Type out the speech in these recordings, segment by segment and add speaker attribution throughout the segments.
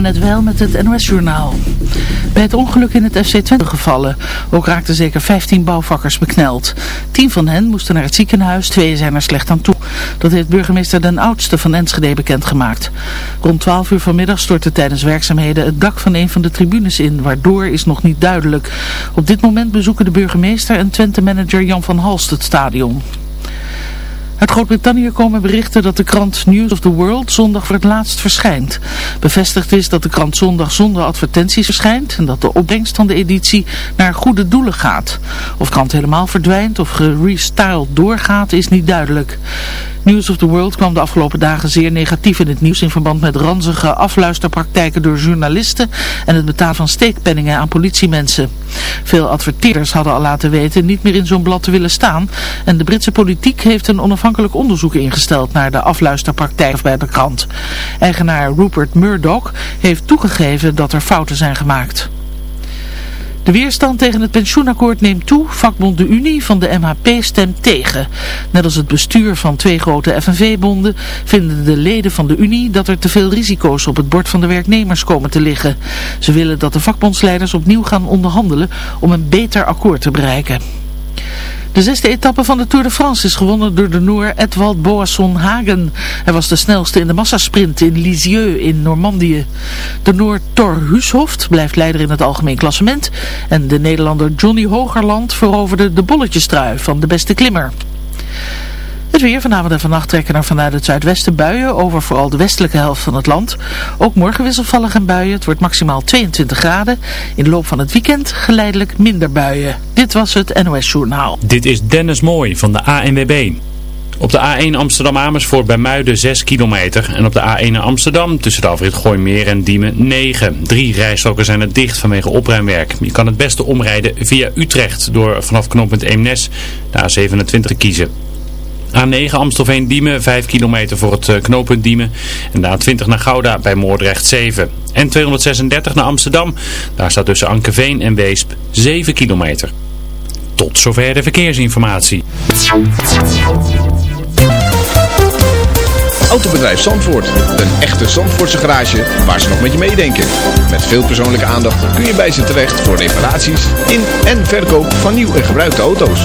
Speaker 1: net wel met het NOS-journaal. Bij het ongeluk in het FC Twente gevallen. Ook raakten zeker 15 bouwvakkers bekneld. Tien van hen moesten naar het ziekenhuis, twee zijn er slecht aan toe. Dat heeft burgemeester Den Oudste van Enschede bekendgemaakt. Rond 12 uur vanmiddag stortte tijdens werkzaamheden het dak van een van de tribunes in. Waardoor is nog niet duidelijk. Op dit moment bezoeken de burgemeester en Twente-manager Jan van Halst het stadion. Uit Groot-Brittannië komen berichten dat de krant News of the World zondag voor het laatst verschijnt. Bevestigd is dat de krant zondag zonder advertenties verschijnt en dat de opbrengst van de editie naar goede doelen gaat. Of krant helemaal verdwijnt of gerestyled doorgaat is niet duidelijk. News of the World kwam de afgelopen dagen zeer negatief in het nieuws in verband met ranzige afluisterpraktijken door journalisten en het betalen van steekpenningen aan politiemensen. Veel adverteerders hadden al laten weten niet meer in zo'n blad te willen staan en de Britse politiek heeft een onafhankelijk onderzoek ingesteld naar de afluisterpraktijk bij de krant. Eigenaar Rupert Murdoch heeft toegegeven dat er fouten zijn gemaakt. De weerstand tegen het pensioenakkoord neemt toe. Vakbond de Unie van de MHP stemt tegen. Net als het bestuur van twee grote FNV-bonden vinden de leden van de Unie dat er te veel risico's op het bord van de werknemers komen te liggen. Ze willen dat de vakbondsleiders opnieuw gaan onderhandelen om een beter akkoord te bereiken. De zesde etappe van de Tour de France is gewonnen door de Noor Edwald Boasson Hagen. Hij was de snelste in de massasprint in Lisieux in Normandië. De Noor Thor Hushoft blijft leider in het algemeen klassement. En de Nederlander Johnny Hogerland veroverde de bolletjestrui van de beste klimmer. Het weer vanavond en vannacht trekken er vanuit het zuidwesten buien over vooral de westelijke helft van het land. Ook morgen wisselvallig en buien. Het wordt maximaal 22 graden. In de loop van het weekend geleidelijk minder buien. Dit was het NOS Journaal.
Speaker 2: Dit is Dennis Mooi van de ANWB. Op de A1 Amsterdam-Amersfoort bij Muiden 6 kilometer. En op de A1 Amsterdam tussen de afrit Gooimeer en Diemen 9. Drie rijstroken zijn er dicht vanwege opruimwerk. Je kan het beste omrijden via Utrecht door vanaf knooppunt Eemnes de A27 te kiezen. A9 Amstelveen-Diemen, 5 kilometer voor het knooppunt Diemen. En de A20 naar Gouda bij Moordrecht 7. En 236 naar Amsterdam. Daar staat tussen Ankeveen en Weesp 7 kilometer. Tot zover de verkeersinformatie.
Speaker 3: Autobedrijf Zandvoort. Een echte Zandvoortse garage waar ze nog met je meedenken. Met veel persoonlijke aandacht kun je bij ze terecht voor reparaties in en verkoop van nieuw en gebruikte auto's.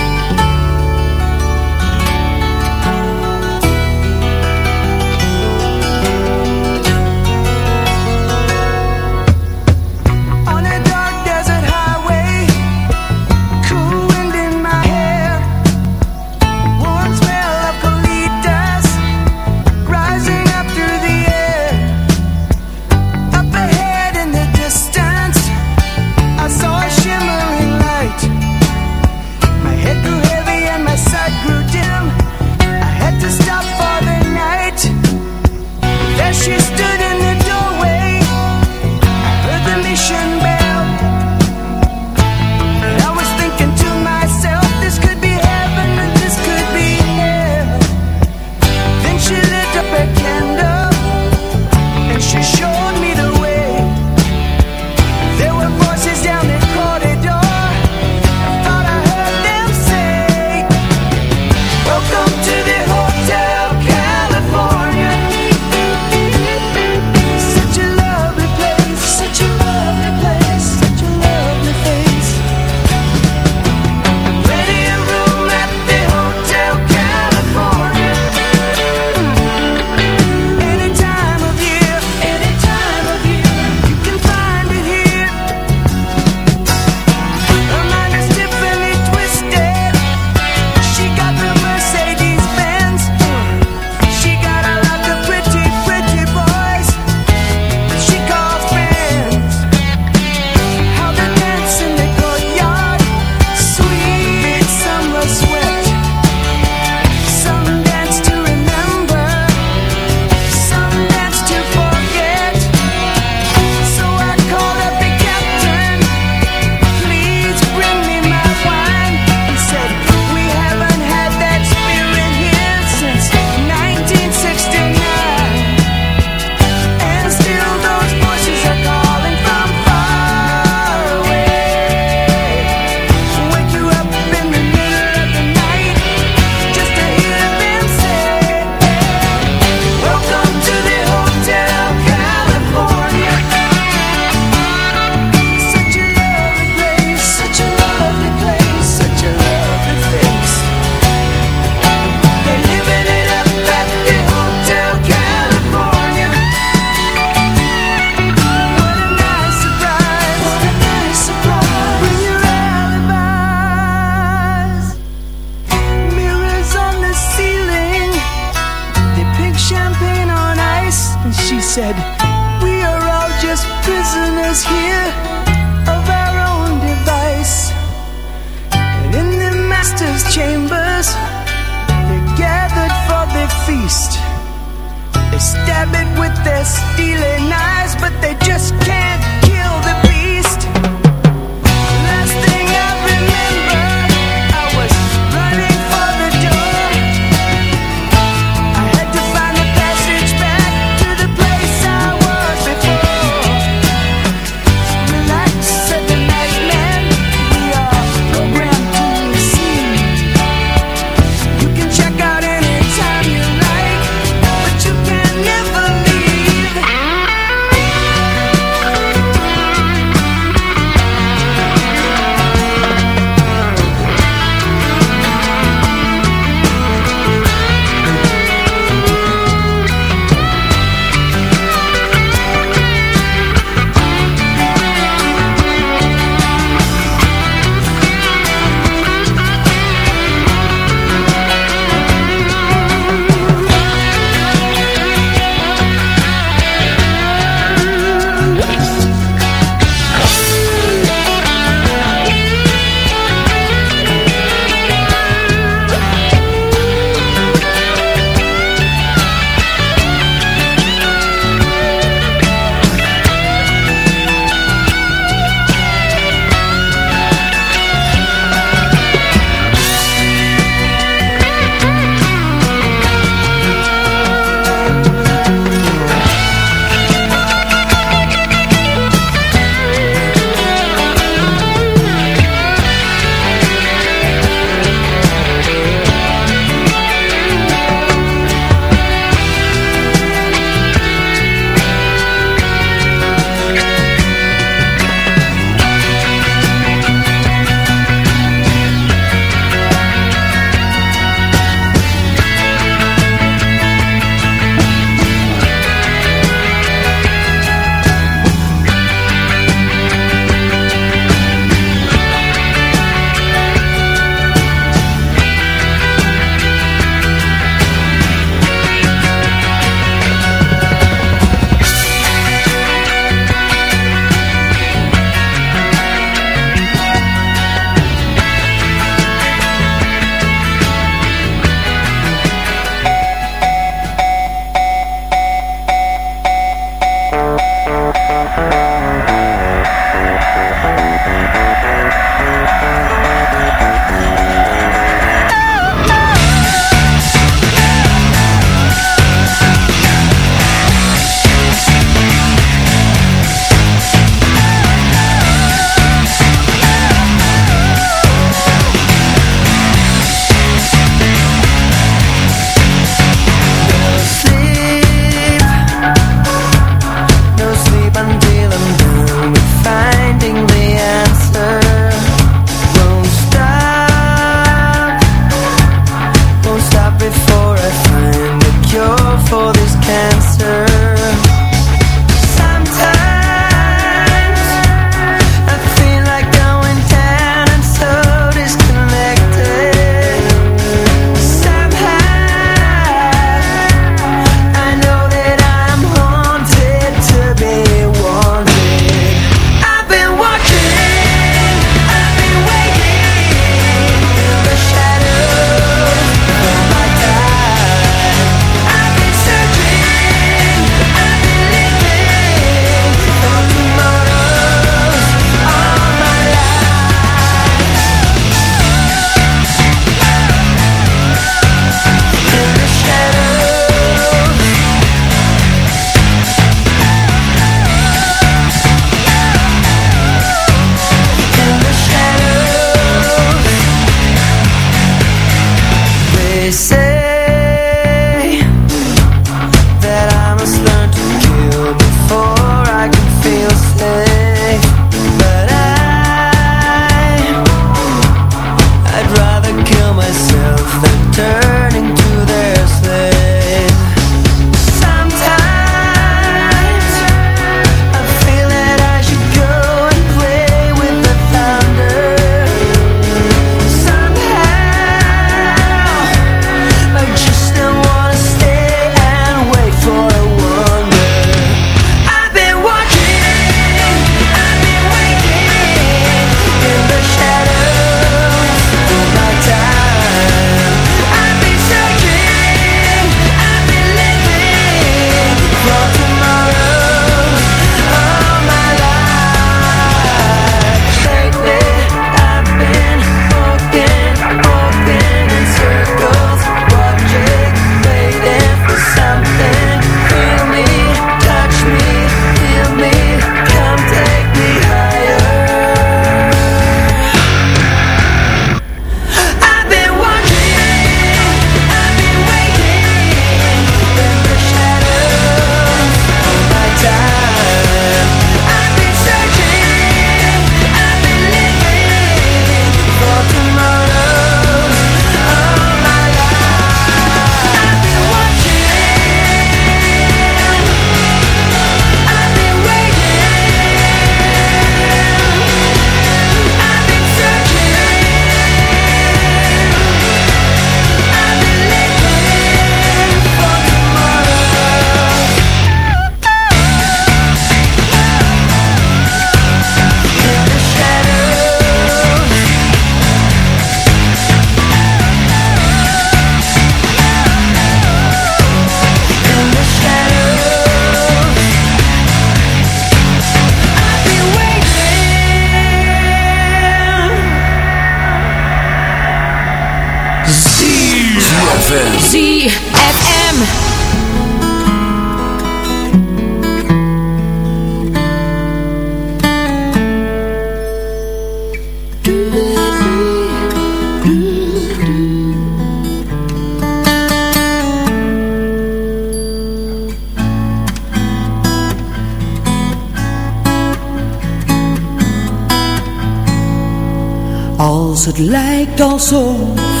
Speaker 4: Als het lijkt alsof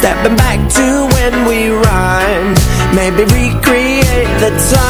Speaker 5: Stepping back to when we rhymed. Maybe recreate the times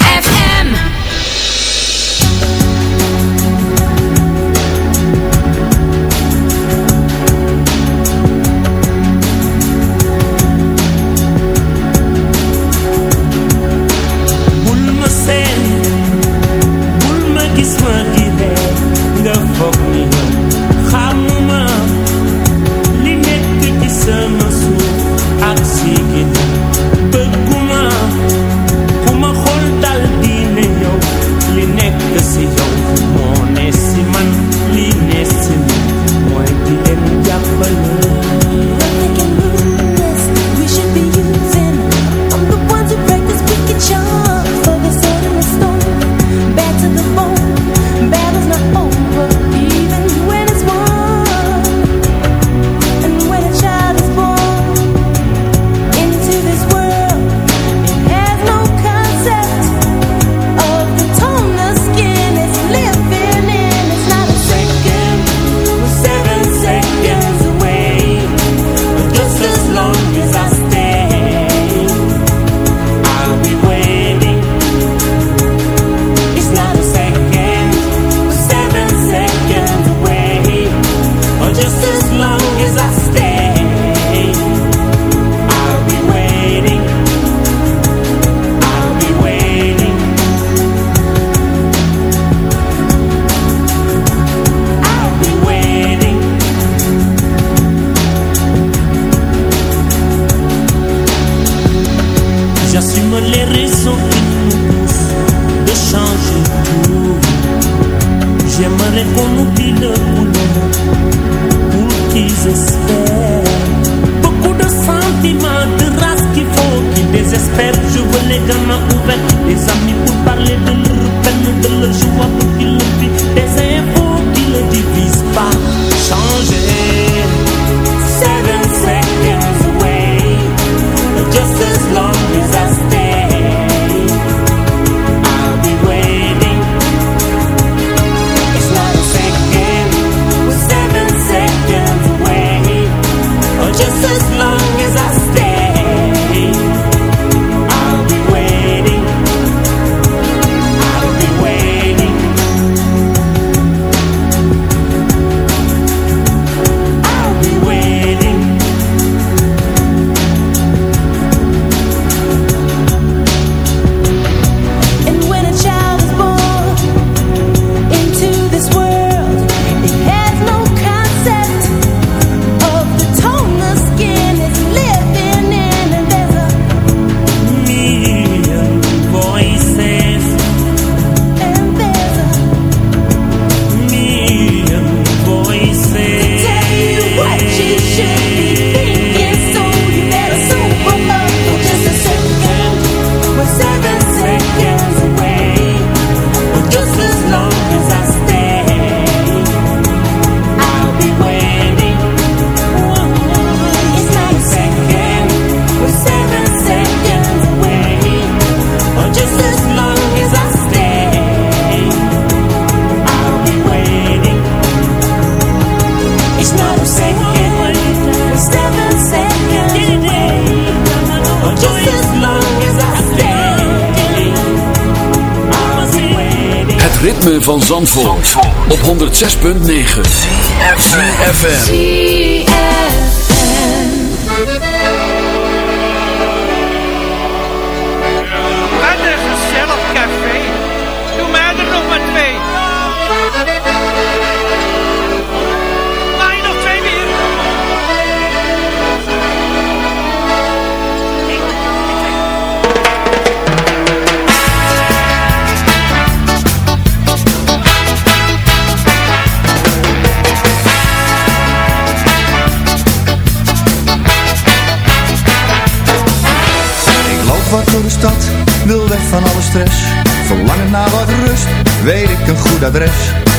Speaker 6: Verlangen naar wat rust, weet ik een goed adres.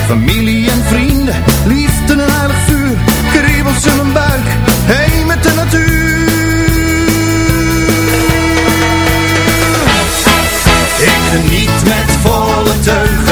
Speaker 6: Familie en vrienden, liefde en aardig vuur. Kriebels in mijn buik, heen met de natuur. Ik geniet met volle teugen.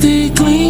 Speaker 7: Stay clean